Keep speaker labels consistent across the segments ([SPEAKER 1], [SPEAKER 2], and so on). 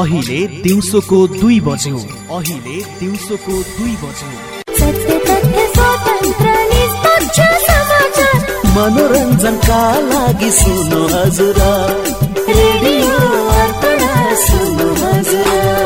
[SPEAKER 1] अहिले दिउँसोको दुई बज्यो। अहिले दिउँसोको दुई बज्यो। मनोरञ्जनका लागि सुन्नु हजुर। रेडियो सुन्नु हजुर।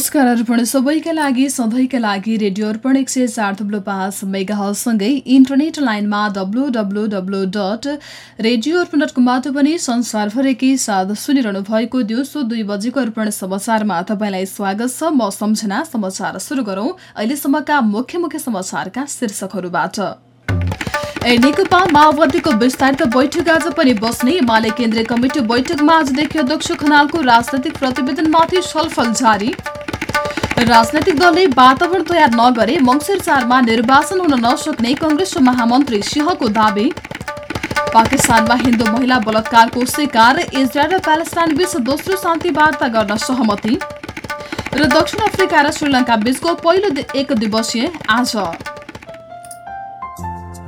[SPEAKER 2] नमस्कार अर्पण सबैका लागि सधैँका लागि रेडियो अर्पण एक सय चार थुप्लो पाँच मेगाहलसँगै इन्टरनेट लाइनमा W W W dot radio Arpan dot कमबाट पनि संसारभरिकै साथ सुनिरहनु भएको दिउँसो दुई बजेको अर्पण समाचारमा तपाईँलाई स्वागत छ। म सम्झना समाचार सुरु गरौं। अहिलेसम्मका मुख्य मुख्य समाचारका शीर्षकहरूबाट। ए नेकपा माओवादीको विस्तारित बैठक आज पनि बस्ने एमाले केन्द्रीय कमिटी बैठकमा आजदेखि अध्यक्ष खनालको राजनैतिक प्रतिवेदनमाथि छलफल जारी। राजनैतिक दलले वातावरण तयार नगरे मङ्सिर चारमा निर्वाचन हुन नसक्ने कंग्रेस महामन्त्री सिंहको दावी। पाकिस्तानमा हिन्दू महिला बलात्कारको शिकार इजरायल र प्यालेस्टाइन बीच दोस्रो शान्ति वार्ता गर्न सहमति। र दक्षिण अफ्रिका र श्रीलङ्का बीचको पहिलो एक दिवसीय आज।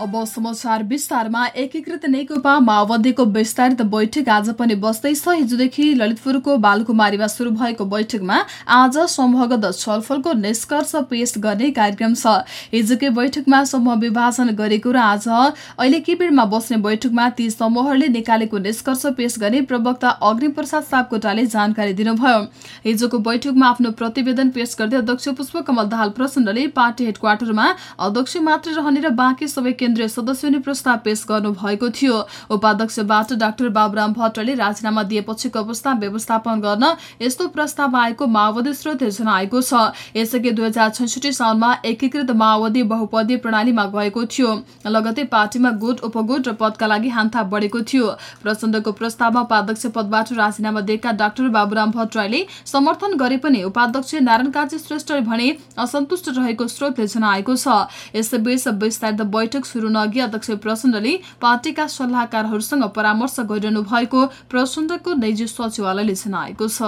[SPEAKER 2] अब समाचार विस्तारमा एकीकृत नेकपा माओवादीको विस्तारित बैठक आज पनि बस्दैछ हिजोदेखि ललितपुरको बालकुमारीमा शुरू भएको बैठकमा आज समूहगत छलफलको निष्कर्ष पेश गर्ने कार्यक्रम छ। हिजोकै बैठकमा समूह विभाजन गरेको र आज अहिले किबिरमा बस्ने बैठकमा ती समूहहरूले निकालेको निष्कर्ष पेश गर्ने प्रवक्ता अग्निप्रसाद सापकोटाले जानकारी दिनुभयो। हिजोको बैठकमा आफ्नो प्रतिवेदन पेश गर्दै अध्यक्ष पुष्पकमल दाहाल प्रचण्डले पार्टी हेडक्वार्टरमा अध्यक्ष मात्र रहने र बाँकी सबै केन्द्रीय सदस्यले प्रस्ताव पेश गर्नु भएको थियो। उपाध्यक्षबाट डाक्टर बाबुराम भट्टले राजीनामा दिएपछिको अवस्था व्यवस्थापन गर्न यस्तो प्रस्ताव आएको माओवादी स्रोतले जनाएको छ। यसअघि दुई हजार छैसठी सालमा एकीकृत माओवादी बहुपदीय प्रणालीमा गएको थियो। लगतै पार्टीमा गुट उपगुट र पदका लागि हान्था बढेको थियो। प्रचण्डको प्रस्तावमा उपाध्यक्ष पदबाट राजीनामा दिएका डाक्टर बाबुराम भट्टराईले समर्थन गरे पनि उपाध्यक्ष नारायण काजी श्रेष्ठले भने असन्तुष्ट रहेको स्रोतले जनाएको छ। यसैबीच विस्तारित बैठक शुरू अघि अध्यक्ष प्रचण्डले पार्टीका सल्लाहकारहरूसँग परामर्श गरिरहनु भएको प्रचण्डको निजी सचिवालयले जनाएको छ।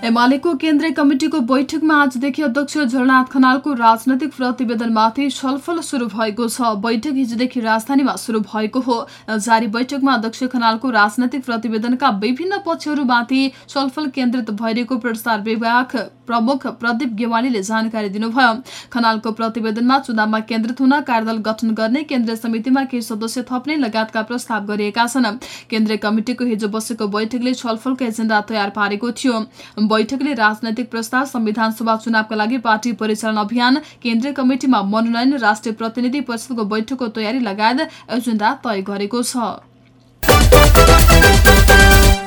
[SPEAKER 2] एमालेको केन्द्रीय कमिटिको बैठकमा आजदेखि अध्यक्ष झलनाथ खनालको राजनैतिक प्रतिवेदनमाथि छलफल शुरू भएको छ। बैठक हिजोदेखि राजधानीमा शुरू भएको हो। जारी बैठकमा अध्यक्ष खनालको राजनैतिक प्रतिवेदनका विभिन्न पक्षहरूमाथि छलफल केन्द्रित भइरहेको प्रसार विभाग प्रमुख प्रदीप गेवालीले जानकारी दिनुभयो। खनालको प्रतिवेदनमा चुनावमा केन्द्रित हुन कार्यदल गठन गर्ने केन्द्रीय समितिमा केही सदस्य थप्ने लगायतका प्रस्ताव गरिएका छन्। केन्द्रीय कमिटिको हिजो बसेको बैठकले छलफलको एजेण्डा तयार पारेको थियो। बैठकले राजनैतिक प्रस्ताव संविधान सभा चुनावका लागि पार्टी परिचालन अभियान केन्द्रीय कमिटिमा मनोनयन राष्ट्रिय प्रतिनिधि परिषदको बैठकको तयारी लगायत एजेण्डा तय गरेको छ।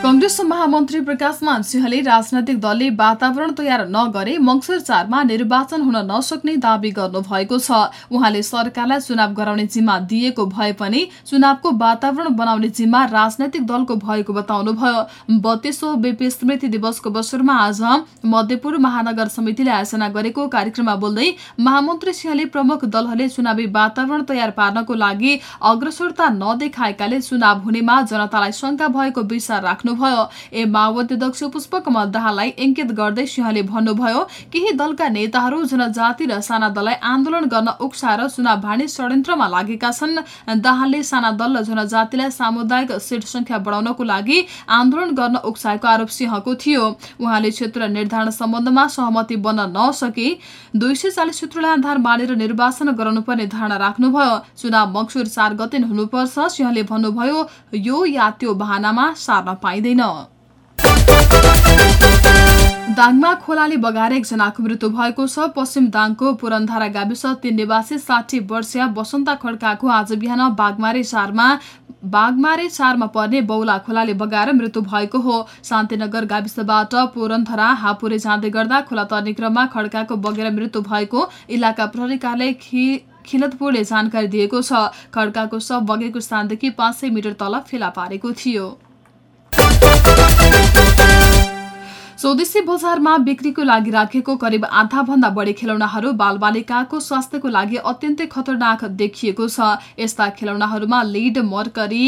[SPEAKER 2] कंग्रेस महामन्त्री प्रकाशमान सिंहले राजनैतिक दलले वातावरण तयार नगरे मङ्सिर चारमा निर्वाचन हुन नसक्ने दावी गर्नुभएको छ। उहाँले सरकारलाई चुनाव गराउने जिम्मा दिएको भए पनि चुनावको वातावरण बनाउने जिम्मा राजनैतिक दलको भएको बताउनुभयो। बत्तीसौँ बेपी स्मृति दिवसको अवसरमा आज मध्यपुर महानगर समितिले आयोजना गरेको कार्यक्रममा बोल्दै महामन्त्री सिंहले प्रमुख दलहरूले चुनावी वातावरण तयार पार्नको लागि अग्रसरता नदेखाएकाले चुनाव हुनेमा जनतालाई शंका भएको विचार राख्नु गर्नुभयो ए माओवादी अध्यक्ष पुष्पकमल दाहाललाई इङ्कित गर्दै सिंहले भन्नुभयो केही दलका नेताहरू जनजाति र साना दललाई आन्दोलन गर्न उक्साएर चुनाव भाँड्ने षड्यन्त्रमा लागेका छन्। दाहालले साना दल र जनजातिलाई सामुदायिक सिट संख्या बढाउनको लागि आन्दोलन गर्न उक्साएको आरोप सिंहको थियो। उहाँले क्षेत्र निर्धारण सम्बन्धमा सहमति बन्न नसके दुई सय चालिस सूत्रलाई आधार मानेर निर्वाचन गराउनुपर्ने धारणा राख्नुभयो। चुनाव मक्सुर चार गते हुनुपर्छ सिंहले भन्नुभयो यो या त्यो बहानामा सार्न पाइन्छ पाइँदैन दाङमा खोलाले बगाएर एकजनाको मृत्यु भएको छ। पश्चिम दाङको पुरनधारा गाविस तीन निवासी साठी वर्षीय बसन्ता खड्काको आज बिहान बागमारे चारमा बागमारे चारमा पर्ने बौला खोलाले बगाएर मृत्यु भएको हो। शान्तिनगर गाविसबाट पुरनधरा हापुरे जाँदै गर्दा खोला तर्ने क्रममा खड्काको बगेर मृत्यु भएको इलाका प्रहरी कार्यालय खिलतपुरले जानकारी दिएको छ। खड्काको सब बगेको स्थानदेखि पाँच मिटर तल फेला पारेको थियो। स्वदेशी बजारमा बिक्रीको लागि राखेको करिब आधा भन्दा बढी खेलौनाहरू बालबालिकाको स्वास्थ्यको लागि अत्यन्तै खतरनाक देखिएको छ। यस्ता खेलौनाहरूमा lead mercury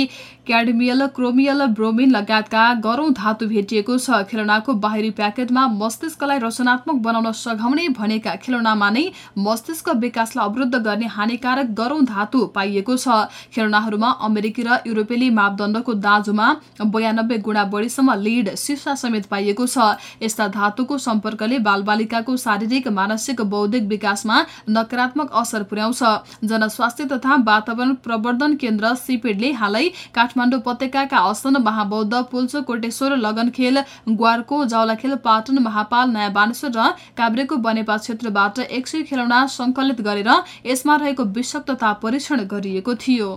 [SPEAKER 2] cadmium chromium bromine लगायतका गरौं धातु भेटिएको छ। खेलौनाको बाहिरी प्याकेटमा मस्तिष्कलाई रचनात्मक बनाउन सघाउने भनेका खेलौनामा नै मस्तिष्क विकासलाई अवरुद्ध गर्ने हानिकारक गरौं धातु पाइएको छ। खेलौनाहरूमा अमेरिकी र युरोपेली मापदण्डको दाजुमा बयानब्बे गुणा बढीसम्म लिड सिसा समेत पाइएको छ। यस्ता धातुको सम्पर्कले बालबालिकाको शारीरिक मानसिक बौद्धिक विकासमा नकारात्मक असर पुर्याउँछ। जनस्वास्थ्य तथा वातावरण प्रवर्धन केन्द्र सिपेडले हालै काठमाडौँ उपत्यका असन महाबौद्ध पुल्चो कोटेश्वर लगनखेल ग्वारको जावलाखेल पाटन महापाल नयाँ बानेश्वर र काभ्रेको बनेपा क्षेत्रबाट एक सय खेलौना संकलित गरेर यसमा रहेको विषक्तता परीक्षण गरिएको थियो।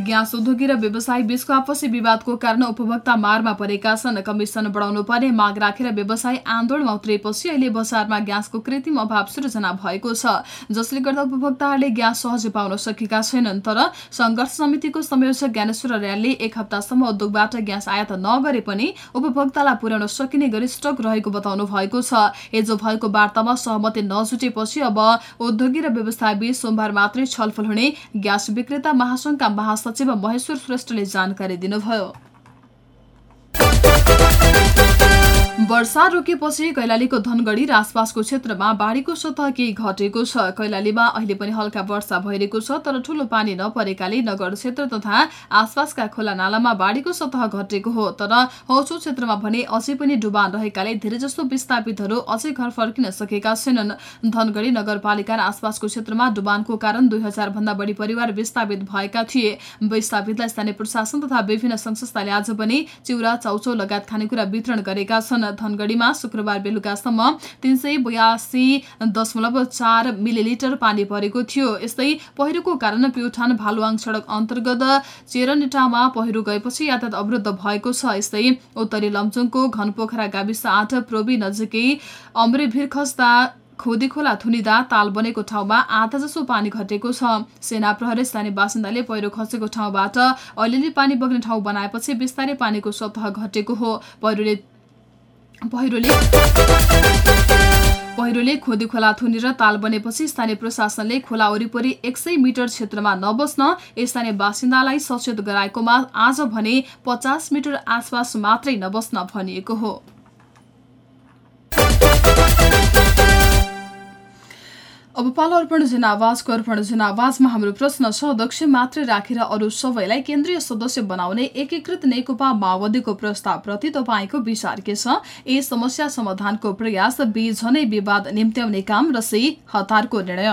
[SPEAKER 2] ग्यास उद्योगी र व्यवसायी बीचको आपसी विवादको कारण उपभोक्ता मारमा परेका छन्। कमिसन बढाउनु पर्ने माग राखेर व्यवसायी आन्दोलनमा उत्रिएपछि अहिले बजारमा ग्यासको कृत्रिम अभाव सृजना भएको छ। जसले गर्दा उपभोक्ताहरूले ग्यास सहजै पाउन सकेका छैनन् तर संघर्ष समितिको संयोजक ज्ञानेश्वर र्यालले एक हप्तासम्म उद्योगबाट ग्यास आयात नगरे पनि उपभोक्तालाई पुर्याउन सकिने गरी स्टक रहेको बताउनु भएको छ। हिजो भएको वार्तामा सहमति नजुटेपछि अब उद्योगी र व्यवसाय बीच सोमबार मात्रै छलफल हुने ग्यास विक्रेता महासंघका महास सचिव महेश्वर श्रेष्ठले जानकारी दिनुभयो। वर्षा रोकेपछि कैलालीको धनगढी र आसपासको क्षेत्रमा बाढीको सतह केही घटेको छ। कैलालीमा अहिले पनि हल्का वर्षा भइरहेको छ तर ठूलो पानी नपरेकाले नगर क्षेत्र तथा आसपासका खोला नालामा बाढीको सतह घटेको हो। तर हौचो क्षेत्रमा भने अझै पनि डुबान रहेकाले धेरैजसो विस्थापितहरू अझै घर फर्किन सकेका छैनन्। धनगढी नगरपालिका र आसपासको क्षेत्रमा डुबानको कारण दुई हजार भन्दा बढी परिवार विस्थापित भएका थिए। विस्थापितलाई स्थानीय प्रशासन तथा विभिन्न संस्थाले आज पनि चिउरा चाउचौ लगायत खानेकुरा वितरण गरेका छन्। धनगढीमा शुक्रबार बेलुकासम्म तीन सय बयासी दशमलव चार मिलिलिटर पानी परेको थियो। यस्तै पहिरोको कारण प्युठान भालुवाङ सड़क अन्तर्गत चेरनेटामा पहिरो गएपछि यातायात अवरुद्ध भएको छ। यस्तै उत्तरी लमचुङको घनपोखरा गाविस आठ प्रोबी नजिकै अम्रेभिर खस्दा खोदी खोला थुनिदा ताल बनेको ठाउँमा आधा जसो पानी घटेको छ। सेना प्रहरी स्थानीय बासिन्दाले पहिरो खसेको ठाउँबाट अलिअलि पानी बग्ने ठाउँ बनाएपछि बिस्तारै पानीको सतह घटेको हो। पहिरोले पहिरोले पहिरोले खोदी खोला थुनेर ताल बनेपछि स्थानीय प्रशासनले खोला वरिपरि एक सय मिटर क्षेत्रमा नबस्न स्थानीय बासिन्दालाई सचेत गराएकोमा आज भने पचास मिटर आसपास मात्रै नबस्न भनिएको हो। अब पालो अर्पण जनावाजको अर्पण जनावाजमा हाम्रो प्रश्न छ अध्यक्ष मात्रै राखेर अरू सबैलाई केन्द्रीय सदस्य बनाउने एकीकृत नेकपा माओवादीको प्रस्तावप्रति तपाईँको विचार के छ? ए समस्या समाधानको प्रयास बी झनै विवाद निम्त्याउने काम र सी हतारको निर्णय।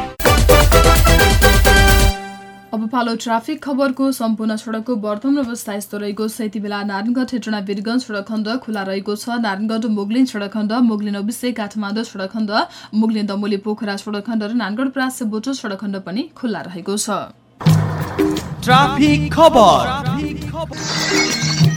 [SPEAKER 2] अब पालो ट्राफिक खबरको सम्पूर्ण सडकको वर्तमान अवस्था यस्तो रहेको छ। यति बेला नारायणगढ हेटोडा वीरगञ्ज सडक खण्ड खुला रहेको छ। नारायणगढ मुगलिन सडक खण्ड मुगलिन अविसे काठमाडौँ सडक खण्ड मुगलिन दमोली पोखरा सडक खण्ड र नारायणगढ प्रास बोटो सडक खण्ड पनि खुल्ला रहेको छ।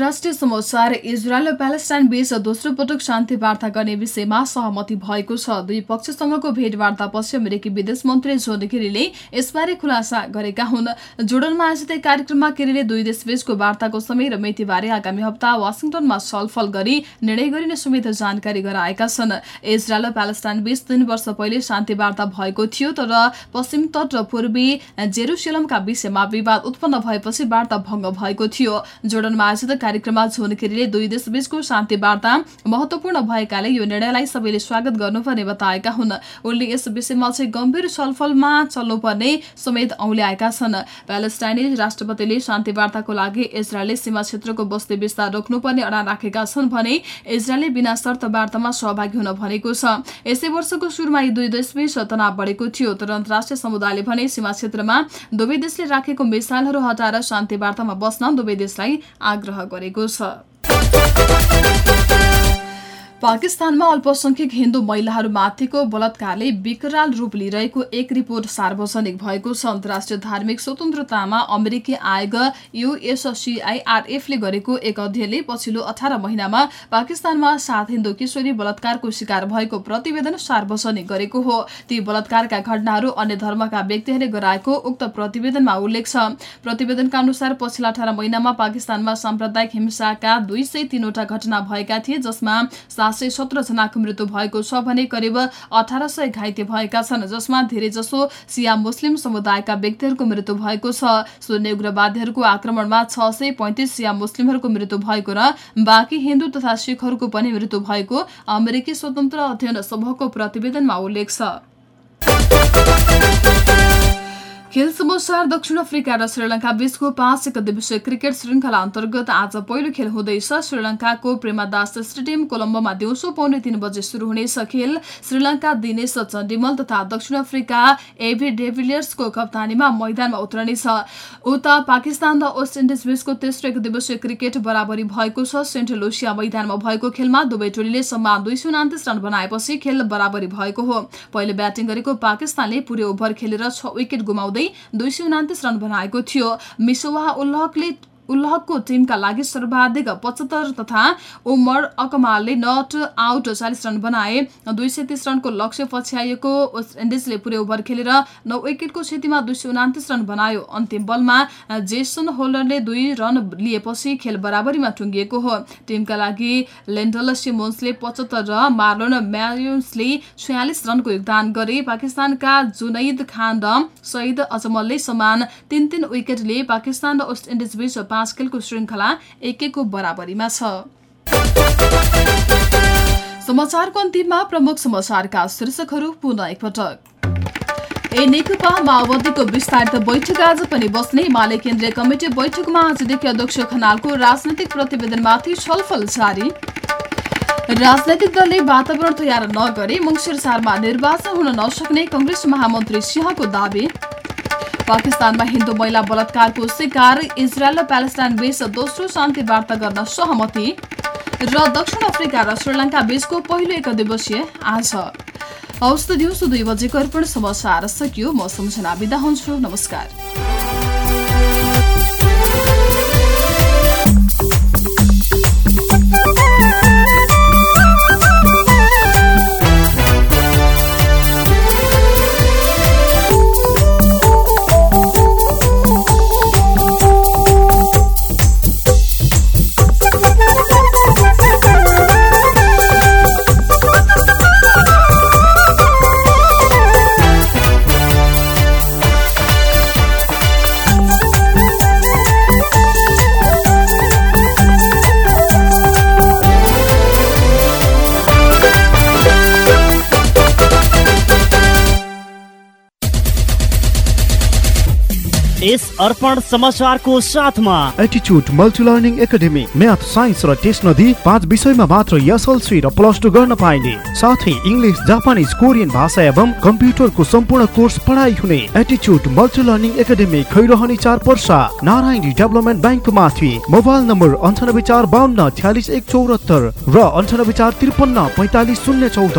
[SPEAKER 2] अन्तर्राष्ट्रिय समाचार इजरायल र प्यालेस्टाइन बीच दोस्रो पटक शान्ति वार्ता गर्ने विषयमा सहमति भएको छ। दुई पक्षसँगको भेटवार्तापछि अमेरिकी विदेश मन्त्री जोन केरीले यसबारे खुलासा गरेका हुन्। जोर्डनमा आयोजित एक कार्यक्रममा केरीले दुई देशबीचको वार्ताको समय र मितिबारे आगामी हप्ता वासिङटनमा छलफल गरी निर्णय गरिने समेत जानकारी गराएका छन्। इजरायल र प्यालेस्टाइन बीच तीन वर्ष पहिले शान्ति वार्ता भएको थियो तर पश्चिम तट र पूर्वी जेरुसेलमका विषयमा विवाद उत्पन्न भएपछि वार्ता भङ्ग भएको थियो। जोर्डनमा आयोजित कार्यक्रममा झोन केरीले दुई देशबीचको शान्ति वार्ता महत्वपूर्ण भएकाले यो निर्णयलाई सबैले स्वागत गर्नुपर्ने बताएका हुन्। उनले यस विषयमा चाहिँ गम्भीर छलफलमा चल्नुपर्ने समेत औल्याएका छन्। प्यालेस्टाइनी राष्ट्रपतिले शान्ति वार्ताको लागि इजरायलले सीमा क्षेत्रको बस्ती विस्तार रोक्नुपर्ने अडान राखेका छन् भने इजरायलले बिना शर्त वार्तामा सहभागी हुन भनेको छ। यसै वर्षको सुरुमा यी दुई देशबीच तनाव बढेको थियो। तर अन्तर्राष्ट्रिय समुदायले भने सीमा क्षेत्रमा दुवै देशले राखेको मिसाइलहरू हटाएर शान्ति वार्तामा बस्न दुवै देशलाई आग्रह गरेको छ। पाकिस्तानमा अल्पसंख्यक हिन्दू महिलाहरूमाथिको बलात्कारले विकराल रूप लिइरहेको एक रिपोर्ट सार्वजनिक भएको छ। अन्तर्राष्ट्रिय धार्मिक स्वतन्त्रतामा अमेरिकी आयोग युएससीआईआरएफले गरेको एक अध्ययनले पछिल्लो अठार महिनामा पाकिस्तानमा सात हिन्दू किशोरी बलात्कारको शिकार भएको प्रतिवेदन सार्वजनिक गरेको हो। ती बलात्कारका घटनाहरू अन्य धर्मका व्यक्तिहरूले गराएको उक्त प्रतिवेदनमा उल्लेख छ। प्रतिवेदनका अनुसार पछिल्ला अठार महिनामा पाकिस्तानमा साम्प्रदायिक हिंसाका दुई सय घटना भएका थिए जसमा सात सय सत्र जनाको मृत्यु भएको छ भने करिब अठार सय घाइते भएका छन् जसमा धेरैजसो सिया मुस्लिम समुदायका व्यक्तिहरूको मृत्यु भएको छ। सुन्ने उग्रवादीहरूको आक्रमणमा छ सय पैंतिस सिया मुस्लिमहरूको मृत्यु भएको र बाँकी हिन्दू तथा सिखहरूको पनि मृत्यु भएको अमेरिकी स्वतन्त्र अध्ययन समूहको प्रतिवेदनमा उल्लेख छ। समाचार दक्षिण अफ्रिका र श्रीलङ्का बीचको पाँच एक दिवसीय क्रिकेट श्रृङ्खला अन्तर्गत आज पहिलो खेल हुँदैछ श्रीलङ्काको प्रेमादास स्टेडियम कोलम्बोमा दिउँसो पौने तीन बजे शुरू हुनेछ खेल। श्रीलङ्का दिनेश चण्डीमल तथा दक्षिण अफ्रिका एभी डेभिलियर्सको कप्तानीमा मैदानमा उत्रनेछ। उता पाकिस्तान र वेस्ट इन्डिज बीचको तेस्रो एक दिवसीय क्रिकेट बराबरी भएको छ। सेन्ट लुसिया मैदानमा भएको खेलमा दुवै टोलीले सम्मान दुई सय उनातिस रन बनाएपछि खेल बराबरी भएको हो। पहिले ब्याटिङ गरेको पाकिस्तानले पुरै ओभर खेलेर छ विकेट गुमाउँदै सय उनातिस रन बनाएको थियो। मिसोवाह उल्लहकले उल्लहको टिमका लागि सर्वाधिक पचहत्तर तथा उमर अकमालले नट आउट चालिस रन बनाए। दुई सय तीस रनको लक्ष्य पछ्याइएको वेस्ट इन्डिजले पुरै ओभर खेलेर नौ विकेटको क्षतिमा दुई सय उनातिस रन बनायो। अन्तिम बलमा जेसन होल्डरले दुई रन लिएपछि खेल बराबरीमा टुङ्गिएको हो। टिमका लागि लेन्डल सिमोन्सले पचहत्तर र मार्लोन म्यारियन्सले छयालिस रनको योगदान गरे। पाकिस्तानका जुनैद खान र सईद अजमलले समान तीन तीन विकेट लिए पाकिस्तान र वेस्ट इन्डिज बीच खेलको श्रृङ्खला एक एकको बराबरीमा छ। समाचारको अन्तिममा प्रमुख समाचारका शीर्षकहरू पुनः एकपटक। ए नेकपा माओवादीको विस्तारित बैठक आज पनि बस्ने हिमालय केन्द्रीय कमिटी बैठकमा आजदेखि अध्यक्ष खनालको राजनैतिक प्रतिवेदनमाथि छलफल जारी। राजनैतिक दलले वातावरण तयार नगरे मङ्सिर चारमा निर्वाचन हुन नसक्ने कंग्रेस महामन्त्री सिंहको दावी। पाकिस्तानमा हिन्दू महिला बलात्कारको शिकार इजरायल र प्यालेस्टाइन बीच दोस्रो शान्ति वार्ता गर्न सहमति र दक्षिण अफ्रिका र श्रीलङ्का बीचको पहिलो एक दिवसीय आज। हौस् त दिउँसो दुई बजेको अर्पण समाचार। सकियो म सम्झना बिदा हुन्छु। नमस्कार।
[SPEAKER 3] यस अर्पण समाचारको साथमा।
[SPEAKER 4] एटिच्युड मल्टी एकाडेमी म्याथ साइन्स र टेस्ट नदी पाँच विषयमा मात्र एसएलसी र प्लस टू गर्न पाइने। साथै इङ्ग्लिस जापानिज कोरियन भाषा एवं कम्प्युटरको सम्पूर्ण कोर्स पढाइ हुने एटिच्युड मल्टी लर्निङ एकाडेमी खैरहने चार पर्सा नारायणी डेभलपमेन्ट ब्याङ्कको माथि मोबाइल नम्बर अन्ठानब्बे चार बाहन्न छ्यालिस एक चौरात्तर र अन्ठानब्बे चार त्रिपन्न पैँतालिस शून्य चौध।